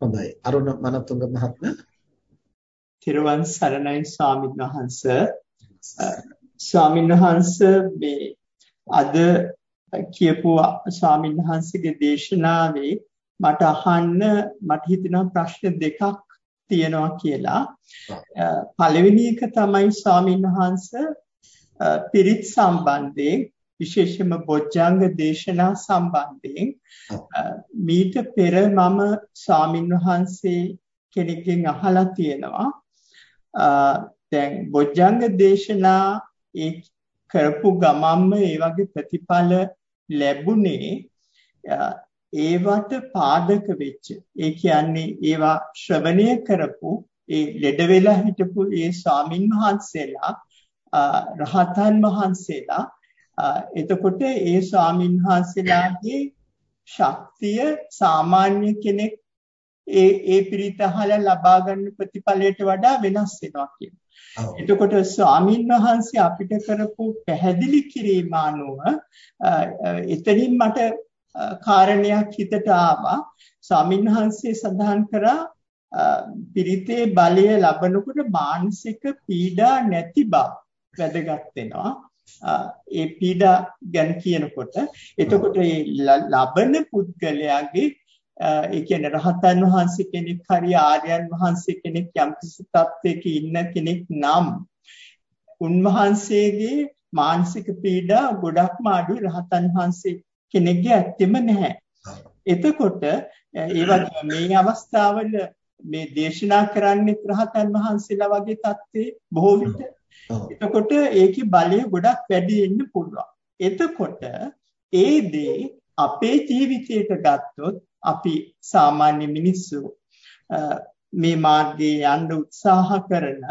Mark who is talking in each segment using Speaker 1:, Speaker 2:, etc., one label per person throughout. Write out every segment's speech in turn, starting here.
Speaker 1: හොඳයි. අරුණ මනතුංග මහත්මයා.
Speaker 2: තිරුවන් සරණයි ස්වාමීන් වහන්ස. ස්වාමීන් වහන්ස මේ අද කියපු ස්වාමීන් වහන්සේගේ දේශනාවේ මට අහන්න මට හිතෙනවා ප්‍රශ්න දෙකක් තියෙනවා කියලා. පළවෙනි එක තමයි ස්වාමීන් වහන්ස පිරිත් සම්බන්ධයෙන් විශේෂයෙන්ම බොජ්ජංග දේශනා සම්බන්ධයෙන් මීට පෙර මම ස්වාමින් වහන්සේ කෙනෙක්ගෙන් අහලා තියෙනවා. දැන් බොජ්ජංග දේශනා ඒ කරපු ගමම්ම ඒ වගේ ප්‍රතිඵල ලැබුණේ ඒවට පාදක වෙච්ච ඒ කියන්නේ ඒවා ශ්‍රවණය කරපු ඒ ලෙඩ වෙලා හිටපු ඒ ස්වාමින් වහන්සේලා රහතන් වහන්සේලා එතකොට ඒ ස්වාමින් වහන්සේලාගේ ශක්තිය සාමාන්‍ය කෙනෙක් ඒ ඒ පිරිත අහලා ලබා ගන්න ප්‍රතිඵලයට වඩා වෙනස් වෙනවා කියනවා. එතකොට ස්වාමින් වහන්සේ අපිට කරපු පැහැදිලි කිරීම අනුව එතනින් මට කාරණයක් හිතට ආවා. ස්වාමින් වහන්සේ සඳහන් කරා පිරිතේ බලය ලබනකොට මානසික පීඩා නැති බව වැදගත් වෙනවා. ඒ පීඩා ගැන කියනකොට එතකොට මේ ලබන පුද්ගලයාගේ ඒ කියන්නේ රහතන් වහන්සේ කෙනෙක් හරි ආර්යයන් වහන්සේ කෙනෙක් යම් කිසි තත්වයක ඉන්න කෙනෙක් නම් උන්වහන්සේගේ මානසික පීඩා ගොඩක්ම අඩුයි රහතන් වහන්සේ කෙනෙක්ගේ ඇත්තෙම නැහැ. එතකොට ඒ වගේ මේ අවස්ථාවල මේ දේශනා කරන්නේ රහතන් වහන්සේලා වගේ தත්ත්වේ බොහෝ විට එතකොට ඒකේ බලය ගොඩක් වැඩි වෙන්න පුළුවන්. එතකොට ඒ දේ අපේ ජීවිතයට ගත්තොත් අපි සාමාන්‍ය මිනිස්සු මේ මාර්ගයේ යන්න උත්සාහ කරන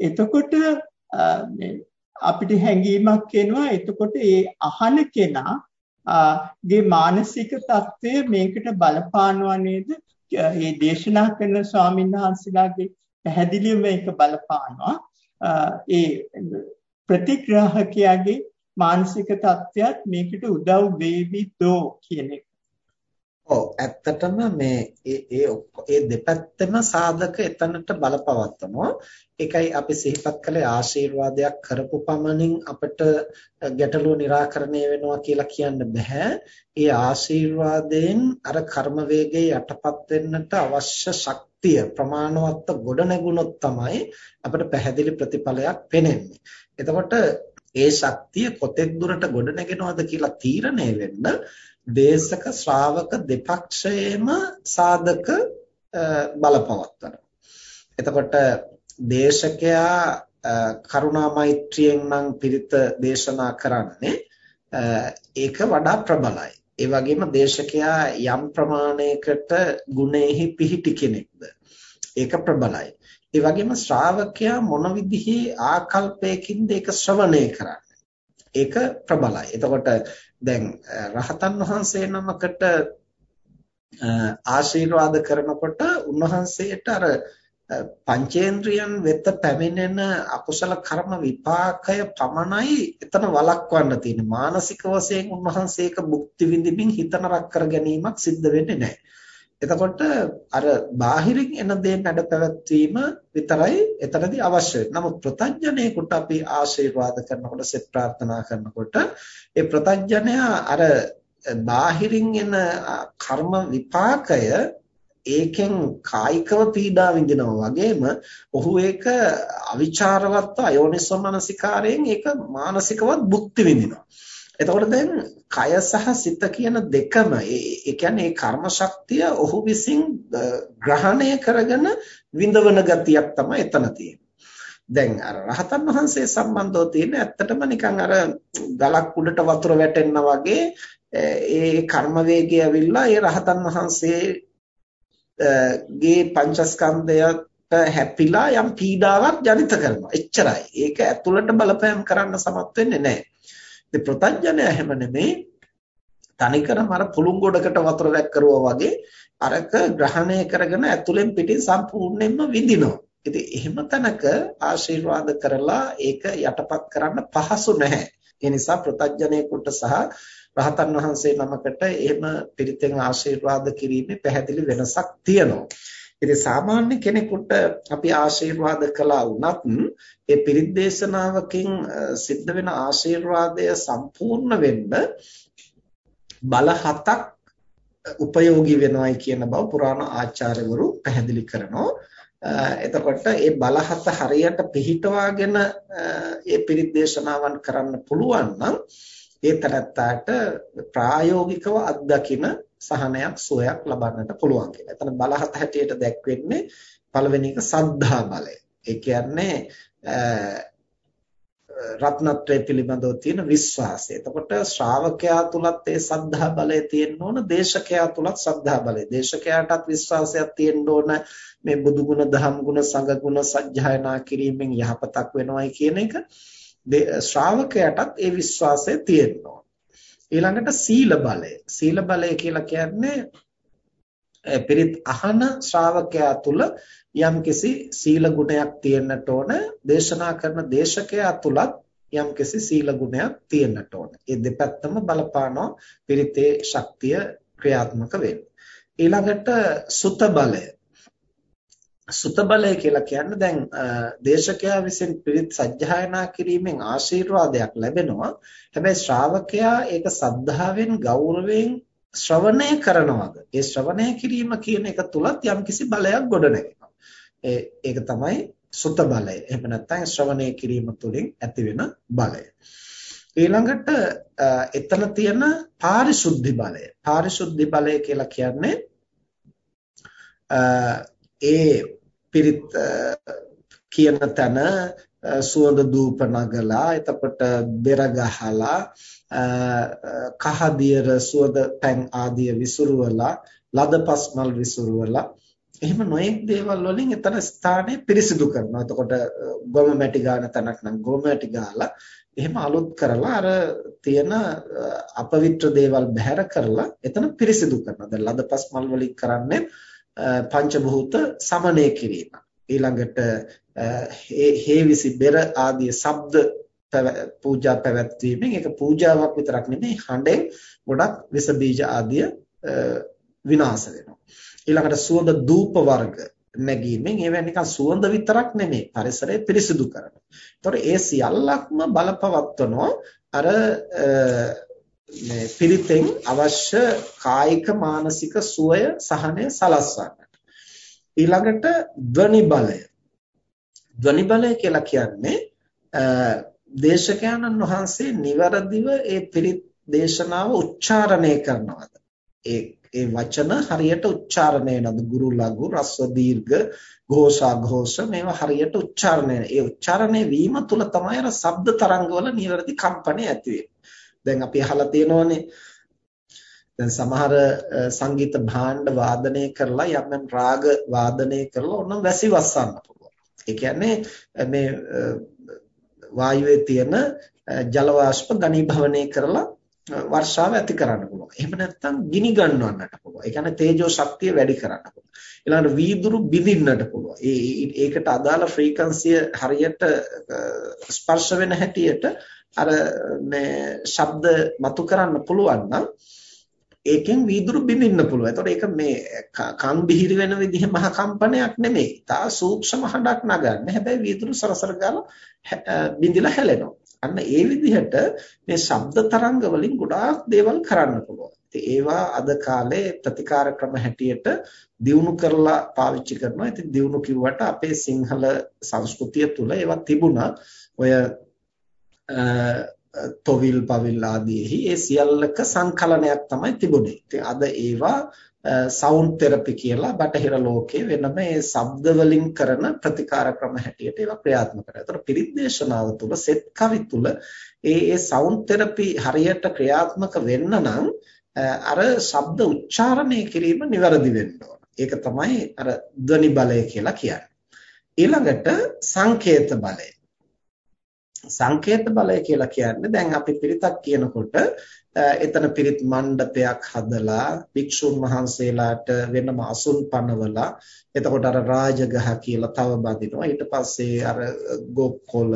Speaker 2: එතකොට අපිට හැඟීමක් එනවා එතකොට ඒ අහන කෙනා ගේ මානසික தත්ත්වය මේකට බලපානවා නේද? මේ දේශනා කරන ස්වාමීන් වහන්සේලාගේ පැහැදිලිව මේක බලපානවා. ඒ ප්‍රතිග්‍රාහකයාගේ මානසික තත්ත්වයක් මේකට උදව් වේවිදෝ කියන එක.
Speaker 1: ඔව් ඇත්තටම මේ ඒ ඒ ඒ දෙපැත්තම සාධක එතනට බලපවත්වනවා. ඒකයි අපි සිහිපත් කළේ ආශිර්වාදයක් කරපු පමණින් අපිට ගැටලුව निराකරණය වෙනවා කියලා කියන්න බෑ. ඒ ආශිර්වාදයෙන් අර කර්ම වේගයේ යටපත් වෙන්නට අවශ්‍ය ශක්තිය ශක්තිය ප්‍රමාණවත්ව ගොඩ නැගුණොත් තමයි අපිට පැහැදිලි ප්‍රතිඵලයක් පෙනෙන්නේ. එතකොට ඒ ශක්තිය කොතෙක් දුරට ගොඩ නැගෙනවද කියලා තීරණය වෙන්න දේශක ශ්‍රාවක දෙපක්ෂයේම සාධක බලපවත්වනවා. එතකොට දේශකයා කරුණා මෛත්‍රියෙන් නම් පිරිත දේශනා කරන්නේ ඒක වඩා ප්‍රබලයි. ඒ වගේම දේශකයා යම් ප්‍රමාණයකට ගුණෙහි පිහිටි කෙනෙක්ද ඒක ප්‍රබලයි. ඒ වගේම ශ්‍රාවකයා මොන විදිහේ ආකල්පයකින්ද ඒක ශ්‍රවණය කරන්නේ. ඒක ප්‍රබලයි. එතකොට දැන් රහතන් වහන්සේ නමකට ආශිර්වාද කරනකොට උන්වහන්සේට අර පංචේන්ද්‍රියන් වෙත පැමිණෙන අකුසල කර්ම විපාකය පමණයි එතන වළක්වන්න තියෙන්නේ මානසික වශයෙන් උන්වහන්සේක භුක්ති විඳින්මින් හිත නරක කර ගැනීමක් සිද්ධ වෙන්නේ නැහැ. එතකොට අර බාහිරින් එන දේ නැඩ පැවැත්වීම විතරයි එතනදී අවශ්‍ය වෙන්නේ. නමුත් ප්‍රත්‍යඥයෙකුට අපි ආශිර්වාද කරනකොට සෙත් ප්‍රාර්ථනා කරනකොට ඒ ප්‍රත්‍යඥයා අර බාහිරින් එන කර්ම විපාකය ඒකෙන් කායිකව පීඩා විඳිනවා වගේම ඔහු ඒක අවිචාරවත්ව අයෝනිසෝ මනසිකාරයෙන් ඒක මානසිකවත් භුක්ති විඳිනවා. එතකොට දැන් කය සහ සිත කියන දෙකම ඒ කියන්නේ ඒ කර්ම ශක්තිය ඔහු විසින් ග්‍රහණය කරගෙන විඳවන ගතියක් තමයි එතන තියෙන්නේ. දැන් අර රහතන් වහන්සේ සම්බන්ධව තියෙන ඇත්තටම නිකන් අර ගලක් උඩට වතුර වැටෙනා වගේ ඒ කර්ම වේගය ඇවිල්ලා ඒ රහතන් වහන්සේ ගේ පංචස්කන්ධයට හැපිලා යම් පීඩාවක් ජනිත කරනවා. එච්චරයි. ඒක ඇතුළට බලපෑම් කරන්න සමත් වෙන්නේ නැහැ. ඉතින් ප්‍රත්‍යඥය හැම නෙමේ තනිකරම අර පුළුන් ගොඩකට වතුර වැක්කරුවා වගේ අරක ග්‍රහණය කරගෙන ඇතුළෙන් පිටින් සම්පූර්ණයෙන්ම විඳිනවා. ඉතින් එහෙම තැනක ආශිර්වාද කරලා ඒක යටපත් කරන්න පහසු නැහැ. ඒ නිසා ප්‍රත්‍යඥයෙකුට සහ රහතන් වහන්සේ නමකට එහෙම පිරිතෙන් ආශිර්වාද කිරීමේ පැහැදිලි වෙනසක් තියෙනවා. ඉතින් සාමාන්‍ය කෙනෙකුට අපි ආශිර්වාද කළා වුණත් ඒ පිරිත් දේශනාවකින් සිද්ධ වෙන ආශිර්වාදය සම්පූර්ණ වෙන්න බල හතක් උපයෝගී වෙනවයි කියන බව පුරාණ ආචාර්යවරු පැහැදිලි කරනවා. එතකොට ඒ බලහත හරියට පිහිටවාගෙන ඒ පිරිත් දේශනාවන් කරන්න පුළුවන් නම් ඒ තරත්තාට ප්‍රායෝගිකව අත්දකින සහනයක් සුවයක් ලබන්නට පුළුවන් කියලා. එතන බලහත හැටියට දැක්වෙන්නේ පළවෙනි එක සද්ධා බලය. ඒ කියන්නේ රත්නත්‍රය පිළිබඳව තියෙන විශ්වාසය. එතකොට ශ්‍රාවකයා තුලත් ඒ සද්ධා බලය තියෙන්න ඕන, දේශකයා තුලත් සද්ධා බලය. දේශකයාටත් විශ්වාසයක් තියෙන්න ඕන මේ බුදු ගුණ, දහම් ගුණ, සංඝ ගුණ සජ්ජායනා කිරීමෙන් යහපතක් වෙනවයි කියන එක. ශ්‍රාවකයාටත් ඒ විශ්වාසය තියෙන්න ඕන. ඊළඟට සීල බලය. සීල බලය කියලා කියන්නේ පිරිත් අහන ශ්‍රාවකයා තුල යම්කිසි සීල ගුණයක් තියෙන්නට ඕන දේශනා කරන දේශකයා තුලත් යම්කිසි සීල ගුණයක් තියෙන්නට ඕන. මේ දෙපැත්තම බලපානවා පිරිතේ ශක්තිය ක්‍රියාත්මක වෙන්න. ඊළඟට සුත බලය. සුත බලය කියලා කියන්නේ දැන් දේශකයා විසින් පිරිත් සජ්ජායනා කිරීමෙන් ආශිර්වාදයක් ලැබෙනවා. හැබැයි ශ්‍රාවකයා ඒක සද්ධාවෙන් ගෞරවයෙන් ශ්‍රවණය කරනවාද? ඒ ශ්‍රවණය කිරීම කියන එක තුලත් යම්කිසි බලයක් ගොඩනැගෙනවා. ඒක තමයි සුත බලය. එහෙම නැත්නම් ශ්‍රවණය කිරීම තුළින් ඇතිවෙන බලය. ඊළඟට එතන තියෙන පාරිශුද්ධි බලය. පාරිශුද්ධි බලය කියලා කියන්නේ ඒ පිරිත් කියන තැන සුවඳ දූප නගලා එතකොට බෙර ගහලා කහදියර සුවඳ පැන් ආදිය විසුරුවලා ලදපස්මල් විසුරුවලා එහෙම නොයෙක් දේවල් වලින් එතන ස්ථානය පිරිසිදු කරනවා. එතකොට ගොම මැටි ගාන තැනක් නම් ගොම මැටි ගාලා එහෙම අලුත් කරලා අර තියෙන අපවිත්‍ර දේවල් බැහැර කරලා එතන පිරිසිදු කරනවා. දැන් ලදපස් මල් වලින් කරන්නේ පංචභූත සමනය කිරීම. ඊළඟට හේවිසි බෙර ආදී ශබ්ද පූජා පැවැත්වීමෙන් ඒක පූජාවක් විතරක් නෙමෙයි හඬෙන් ගොඩක් විස බීජ ආදිය විනාශ වෙනවා. ඊළඟට සුවඳ ධූප වර්ග නැගීමෙන් ඒවා නිකන් සුවඳ විතරක් නෙමෙයි පරිසරය පිරිසිදු කරනවා. ඒතකොට ඒ සියල්ලක්ම බලපවත්වනවා අර මේ පිරිතෙන් අවශ්‍ය කායික මානසික සුවය සහනය සලස්වන්නට. ඊළඟට ධ්වනි බලය. ධ්වනි බලය කියලා කියන්නේ දේශකයන්න් වහන්සේ નિවරදිව ඒ පිරිත් දේශනාව උච්චාරණය කරනවාද? ඒ ඒ වචන හරියට උච්චාරණය වෙනද ගුරු ලඝු රස්ව දීර්ඝ ഘോഷා ഘോഷ මේවා හරියට උච්චාරණය. ඒ උච්චාරණය වීම තුල තමයි අර ශබ්ද තරංගවල නිවැරදි කම්පණය ඇති වෙන්නේ. දැන් අපි අහලා තියෙනවානේ දැන් සමහර සංගීත භාණ්ඩ වාදනය කරලා යම් යම් රාග වාදනය කරලා ඕනම් වැසි වස්සන්න පුළුවන්. ඒ කියන්නේ මේ වායුවේ තියෙන ජල වාෂ්ප ඝනීභවනය කරලා වර්ෂාව ඇති කරන්න පුළුවන්. එහෙම නැත්නම් ගිනි ගන්නවන්නට පුළුවන්. ඒ කියන්නේ තේජෝ ශක්තිය වැඩි කරන්න පුළුවන්. ඊළඟට වීදුරු බිඳින්නට පුළුවන්. ඒ ඒකට අදාළ ෆ්‍රීකවන්සිය හරියට ස්පර්ශ වෙන හැටියට අර මේ ශබ්ද මතු කරන්න පුළුවන් නම් ඒකෙන් වීදුරු බිඳින්න පුළුවන්. ඒතකොට ඒක මේ කන් බිහිරි වෙන විදිහ මහ කම්පනයක් නෙමෙයි. තා සූක්ෂම හඬක් නගන්නේ. හැබැයි වීදුරු සරසර ගාලා බිඳිලා හැලෙනවා. අන්න ඒ විදිහට මේ ශබ්ද තරංග වලින් ගොඩාක් දේවල් කරන්න පුළුවන්. ඒවා අද කාලේ ප්‍රතිකාර ක්‍රම හැටියට දියුණු කරලා පාවිච්චි කරනවා. ඉතින් දියුණු කිව්වට අපේ සිංහල සංස්කෘතිය තුල ඒවා තිබුණා. ඔය තොවිල් පවිල් ආදීෙහි ඒ සියල්ලක සංකලනයක් තමයි තිබුණේ. ඉතින් අද ඒවා සවුන්ඩ් තෙරපි කියලා බටහිර ලෝකයේ වෙනම ඒ ශබ්ද වලින් කරන ප්‍රතිකාර ක්‍රම හැටියට ඒවා ක්‍රියාත්මක කරනවා. ඒතර පිරිත් දේශනාව තුළ සෙත් කවි තුළ ඒ ඒ සවුන්ඩ් තෙරපි හරියට ක්‍රියාත්මක වෙන්න නම් අර ශබ්ද උච්චාරණය කිරීම નિවරදි වෙන්න ඕන. ඒක තමයි අර ධ්වනි බලය කියලා කියන්නේ. ඊළඟට සංකේත බලය. සංකේත බලය කියලා කියන්නේ දැන් අපි පිරිතක් කියනකොට එතන පිරිත් මණ්ඩපයක් හදලා භික්ෂුන් වහන්සේලාට වෙනම අසුන් පනවලා එතකොට අර රාජගහ කියලා තව බඳිනවා. ඊට පස්සේ අර ගොක්කොල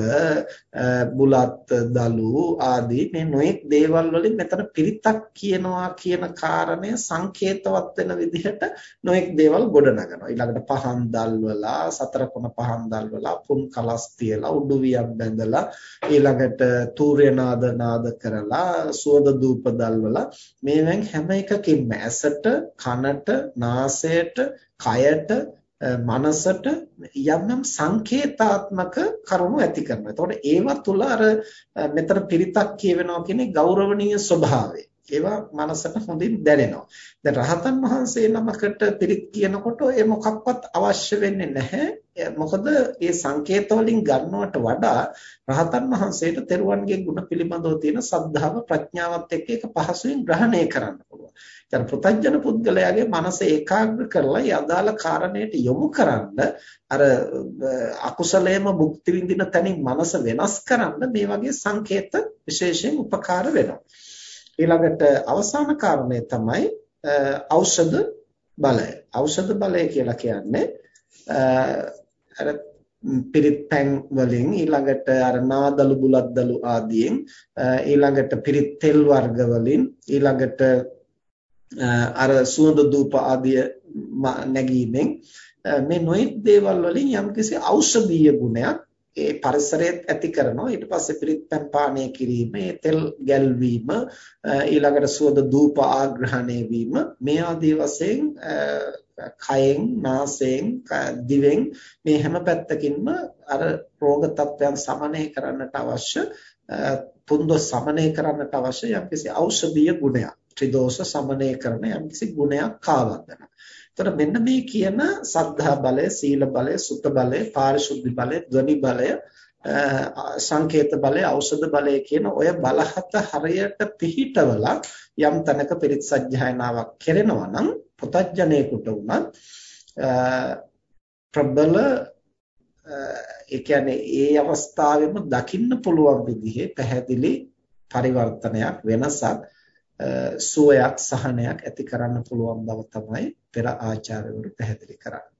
Speaker 1: බුලත් දලු ආදී මේ නොඑක් දේවල් වලින් මෙතන පිරිතක් කියනවා කියන කාරණය සංකේතවත් වෙන විදිහට නොඑක් දේවල් ගොඩනගනවා. ඊළඟට පහන් දල්වලා සතර කොන පහන් දල්වලා පුන් කලස් තියලා උඩුවියක් බැඳලා ඊළඟට තූර්ය නාද නාද කරලා සුවඳ ධූප දල්වලා මේවෙන් හැම එකකින්ම ඇසට කනට නාසයට කයට මනසට යම් යම් සංකේතාත්මක කරුණු ඇති කරනවා. එතකොට ඒවා තුල අර මෙතන පිරිතක් කියවෙනවා කියන්නේ ගෞරවනීය ස්වභාවය. ඒවා මනසට හොඳින් දැනෙනවා. දැන් රහතන් වහන්සේ නමකට පිරිත් කියනකොට ඒ මොකක්වත් අවශ්‍ය වෙන්නේ නැහැ. මොකද මේ සංකේත වලින් ගන්නවට වඩා රහතන් වහන්සේට තෙරුවන්ගේ ගුණ පිළිබඳව තියෙන සද්ධාව ප්‍රඥාවත් එක්ක ඒක පහසුවෙන් ග්‍රහණය කරන්න පුළුවන්. දැන් පෘථජන පුද්ගලයාගේ මනස ඒකාග්‍ර කරලා ඒ අදාළ කාරණයට යොමු කරන්න අර අකුසලයේම මුක්ති විඳින තැනින් මනස වෙනස් කරන්න මේ වගේ සංකේත විශේෂයෙන් උපකාර වෙනවා. ඊළඟට අවසාන කාරණය තමයි ඖෂධ බලය. ඖෂධ බලය කියලා කියන්නේ අර පිරිත් පැන් වලින් ඊළඟට අර නාදලු බුලත්දලු ආදියෙන් ඊළඟට පිරිත් තෙල් වර්ග වලින් ඊළඟට අර සුවඳ ධූප ආදිය නැගීමෙන් මේ නොයෙක් දේවල් වලින් යම්කිසි ඖෂධීය ගුණයක් ඒ පරිසරයත් ඇති කරනවා. ඊට පස්සේ පිරිත්පැන් පානය කිරීම ඒ තෙල් ගැල්වීම ඊළඟට සුවඳ ධූප ආග්‍රහණය වීම මේ ආදී වශයෙන් කයෙන් නාසයෙන් දිවෙන් මේ හැම පැත්තකින්ම අර රෝග තත්ත්වයන් සමනය කරන්නට අවශ්‍ය තුන්දොස් සමනය කරන්නට අවශ්‍ය යම්කිසි ඖෂධීය ගුණයක්. ත්‍රිදෝෂ සමනය කරන යම්කිසි ගුණයක් කාවද්දනවා එතකොට මෙන්න මේ කියන සද්ධා බලය, සීල බලය, සුත බලය, පාරිශුද්ධි බලය, ධ්වනි බලය, සංකේත බලය, ඖෂධ බලය කියන ඔය බල හත හරියට පිහිටවලා යම් තැනක පිරිත් සජ්ජායනාවක් කෙරෙනවා නම් පුතඥයෙකුට උනත් ප්‍රබල ඒ කියන්නේ ඒ අවස්ථාවෙම දකින්න පුළුවන් විදිහේ පැහැදිලි පරිවර්තනයක් වෙනසක් සුවයක් සහනයක් ඇති කරන්න පුළුවන් බව තමයි පෙර ආචාර්යවරු පැහැදිලි කරන්නේ.